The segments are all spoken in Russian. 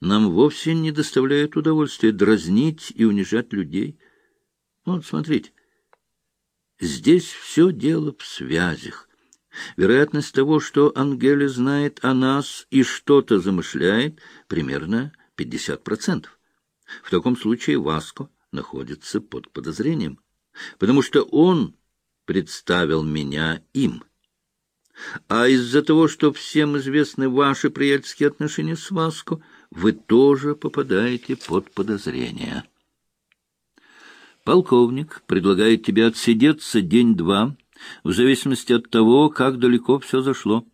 Нам вовсе не доставляет удовольствия дразнить и унижать людей. Вот, смотрите, здесь все дело в связях. Вероятность того, что Ангеле знает о нас и что-то замышляет, примерно 50%. В таком случае Васко находится под подозрением, потому что он представил меня им. А из-за того, что всем известны ваши приятельские отношения с Васко, вы тоже попадаете под подозрение. Полковник предлагает тебе отсидеться день-два, в зависимости от того, как далеко все зашло.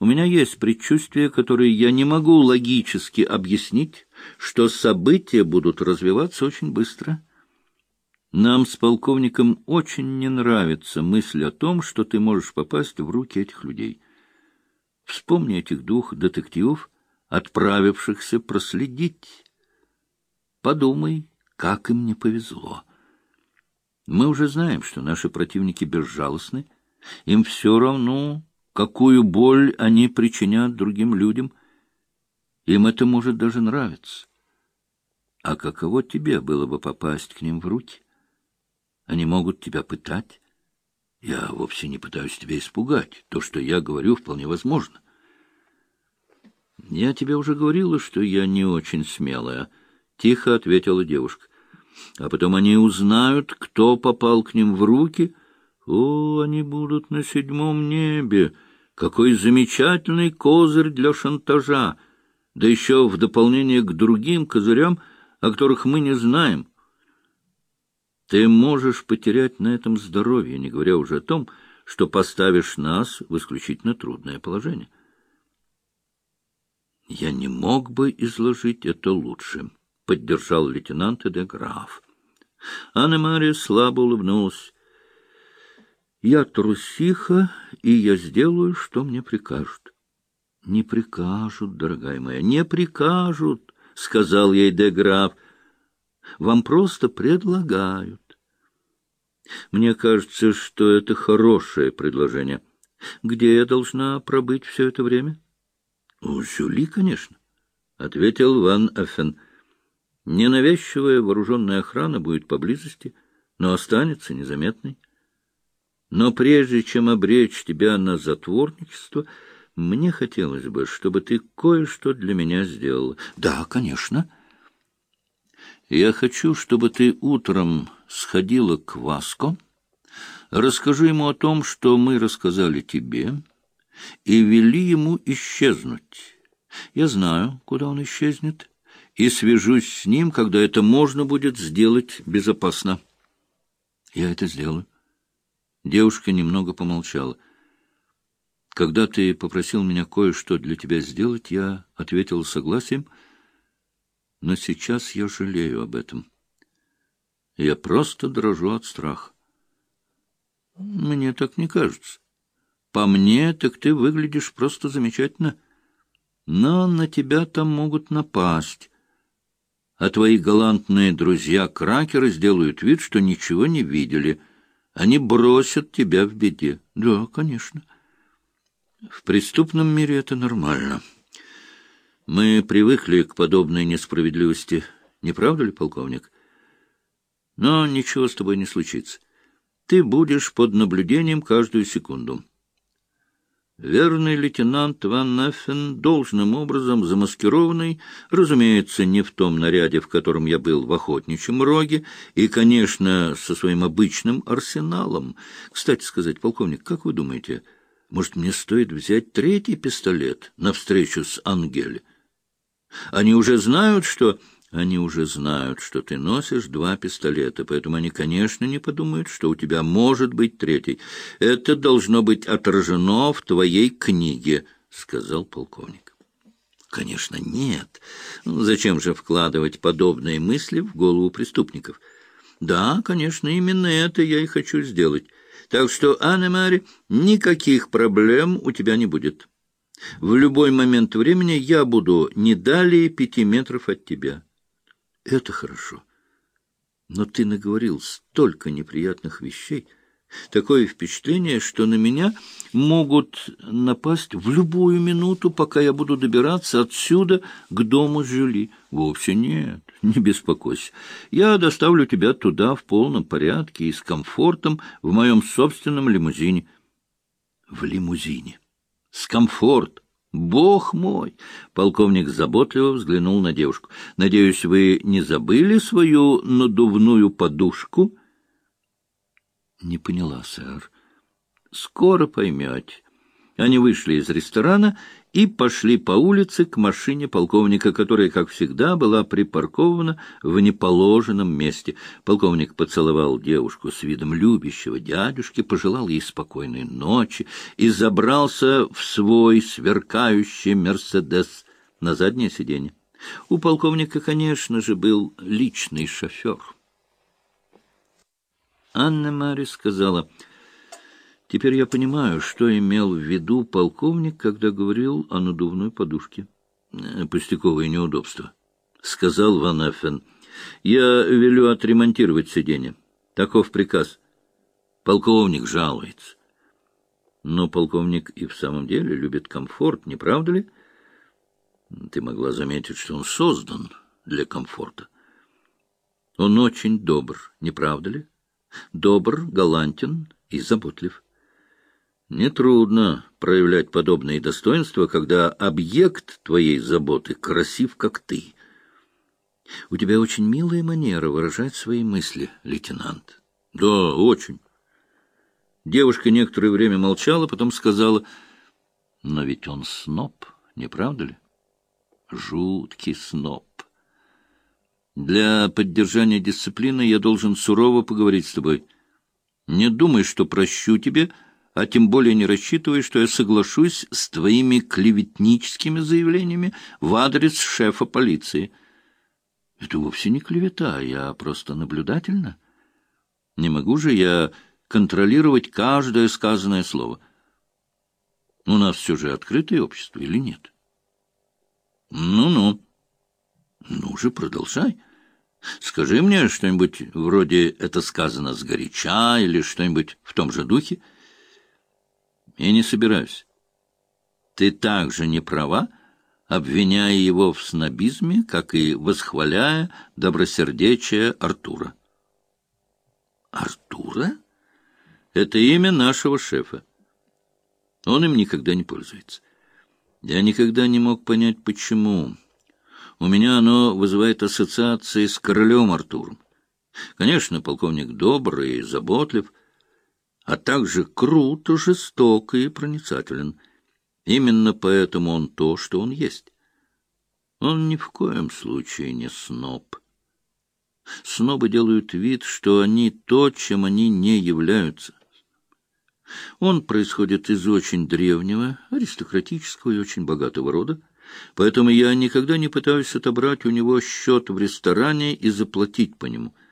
У меня есть предчувствие, которое я не могу логически объяснить, что события будут развиваться очень быстро. Нам с полковником очень не нравится мысль о том, что ты можешь попасть в руки этих людей. Вспомни этих двух детективов, отправившихся проследить. Подумай, как им не повезло. Мы уже знаем, что наши противники безжалостны. Им все равно, какую боль они причинят другим людям. Им это может даже нравиться. А каково тебе было бы попасть к ним в руки? Они могут тебя пытать. Я вовсе не пытаюсь тебя испугать. То, что я говорю, вполне возможно. Я тебе уже говорила, что я не очень смелая, — тихо ответила девушка. А потом они узнают, кто попал к ним в руки. О, они будут на седьмом небе. Какой замечательный козырь для шантажа! Да еще в дополнение к другим козырям, о которых мы не знаем. Ты можешь потерять на этом здоровье, не говоря уже о том, что поставишь нас в исключительно трудное положение. Я не мог бы изложить это лучше, — поддержал лейтенант де Граф. Анна-Мария слабо улыбнулась. Я трусиха, и я сделаю, что мне прикажут. — Не прикажут, дорогая моя, не прикажут, — сказал ей де Граф. — Вам просто предлагают. Мне кажется, что это хорошее предложение. Где я должна пробыть все это время? — У Жюли, конечно, — ответил Ван Эффен. Ненавязчивая вооруженная охрана будет поблизости, но останется незаметной. Но прежде чем обречь тебя на затворничество, мне хотелось бы, чтобы ты кое-что для меня сделала. Да, конечно. Я хочу, чтобы ты утром сходила к Васко, расскажи ему о том, что мы рассказали тебе, и вели ему исчезнуть. Я знаю, куда он исчезнет, и свяжусь с ним, когда это можно будет сделать безопасно. Я это сделаю. Девушка немного помолчала. Когда ты попросил меня кое-что для тебя сделать, я ответил согласием, но сейчас я жалею об этом. Я просто дрожу от страха. Мне так не кажется. По мне, так ты выглядишь просто замечательно. Но на тебя там могут напасть. А твои галантные друзья-кракеры сделают вид, что ничего не видели. Они бросят тебя в беде. Да, конечно. В преступном мире это нормально. Мы привыкли к подобной несправедливости. Не правда ли, полковник? Но ничего с тобой не случится. Ты будешь под наблюдением каждую секунду. Верный лейтенант Ван Неффен, должным образом замаскированный, разумеется, не в том наряде, в котором я был в охотничьем роге, и, конечно, со своим обычным арсеналом. Кстати сказать, полковник, как вы думаете, может, мне стоит взять третий пистолет на встречу с Ангель? Они уже знают, что они уже знают, что ты носишь два пистолета, поэтому они, конечно, не подумают, что у тебя может быть третий. Это должно быть отражено в твоей книге, — сказал полковник. Конечно, нет. Ну, зачем же вкладывать подобные мысли в голову преступников? Да, конечно, именно это я и хочу сделать. Так что, Анна-Мари, никаких проблем у тебя не будет. В любой момент времени я буду не далее пяти метров от тебя. Это хорошо. Но ты наговорил столько неприятных вещей, Такое впечатление, что на меня могут напасть в любую минуту, пока я буду добираться отсюда к дому Жюли. Вовсе нет, не беспокойся. Я доставлю тебя туда в полном порядке и с комфортом в моем собственном лимузине. В лимузине. С комфортом. Бог мой! Полковник заботливо взглянул на девушку. Надеюсь, вы не забыли свою надувную подушку? Не поняла, сэр. Скоро поймете. Они вышли из ресторана и пошли по улице к машине полковника, которая, как всегда, была припаркована в неположенном месте. Полковник поцеловал девушку с видом любящего дядюшки, пожелал ей спокойной ночи и забрался в свой сверкающий «Мерседес» на заднее сиденье. У полковника, конечно же, был личный шофер. Анна Мари сказала... Теперь я понимаю, что имел в виду полковник, когда говорил о надувной подушке. Э, пустяковые неудобства, — сказал Ван Эффен. Я велю отремонтировать сиденье. Таков приказ. Полковник жалуется. Но полковник и в самом деле любит комфорт, не правда ли? Ты могла заметить, что он создан для комфорта. Он очень добр, не правда ли? Добр, галантен и заботлив. Нетрудно проявлять подобные достоинства, когда объект твоей заботы красив, как ты. У тебя очень милая манера выражать свои мысли, лейтенант. Да, очень. Девушка некоторое время молчала, потом сказала, но ведь он сноб, не правда ли? Жуткий сноб. Для поддержания дисциплины я должен сурово поговорить с тобой. Не думай, что прощу тебе, — а тем более не рассчитывай, что я соглашусь с твоими клеветническими заявлениями в адрес шефа полиции. Это вовсе не клевета, я просто наблюдательна. Не могу же я контролировать каждое сказанное слово. У нас все же открытое общество или нет? Ну-ну. Ну же, продолжай. Скажи мне что-нибудь вроде «это сказано сгоряча» или что-нибудь в том же духе — и не собираюсь. Ты также не права, обвиняя его в снобизме, как и восхваляя добросердечие Артура. Артура? Это имя нашего шефа. Он им никогда не пользуется. Я никогда не мог понять, почему. У меня оно вызывает ассоциации с королем Артуром. Конечно, полковник добрый и заботлив, а также круто, жесток и проницателен. Именно поэтому он то, что он есть. Он ни в коем случае не сноб. Снобы делают вид, что они то, чем они не являются. Он происходит из очень древнего, аристократического и очень богатого рода, поэтому я никогда не пытаюсь отобрать у него счет в ресторане и заплатить по нему —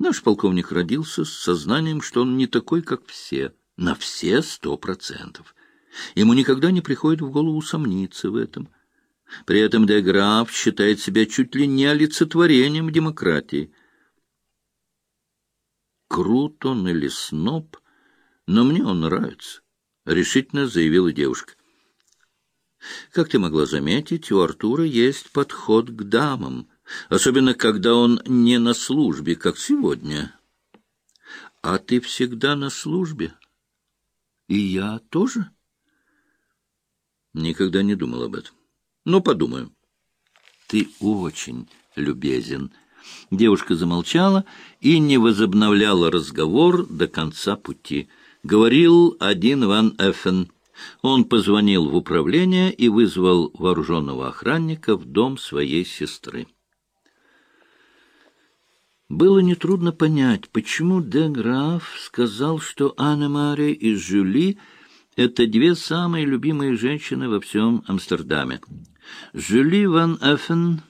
Наш полковник родился с сознанием, что он не такой, как все, на все сто процентов. Ему никогда не приходит в голову сомниться в этом. При этом де Граф считает себя чуть ли не олицетворением демократии. Крут он или сноб, но мне он нравится, — решительно заявила девушка. Как ты могла заметить, у Артура есть подход к дамам — особенно когда он не на службе, как сегодня. А ты всегда на службе? И я тоже? Никогда не думал об этом. Но подумаю. Ты очень любезен. Девушка замолчала и не возобновляла разговор до конца пути. Говорил один Ван Эффен. Он позвонил в управление и вызвал вооруженного охранника в дом своей сестры. Было нетрудно понять, почему де Граф сказал, что Анна-Мария и Жюли — это две самые любимые женщины во всем Амстердаме. Жюли ван Эффен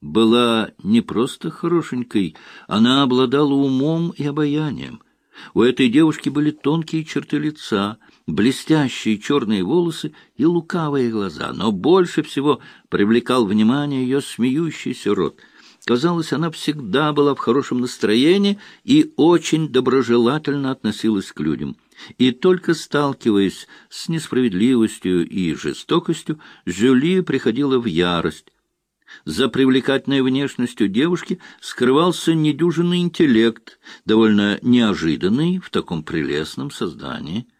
была не просто хорошенькой, она обладала умом и обаянием. У этой девушки были тонкие черты лица, блестящие черные волосы и лукавые глаза, но больше всего привлекал внимание ее смеющийся рот — Казалось, она всегда была в хорошем настроении и очень доброжелательно относилась к людям. И только сталкиваясь с несправедливостью и жестокостью, Жюли приходила в ярость. За привлекательной внешностью девушки скрывался недюжинный интеллект, довольно неожиданный в таком прелестном создании —